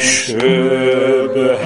Şüpheyle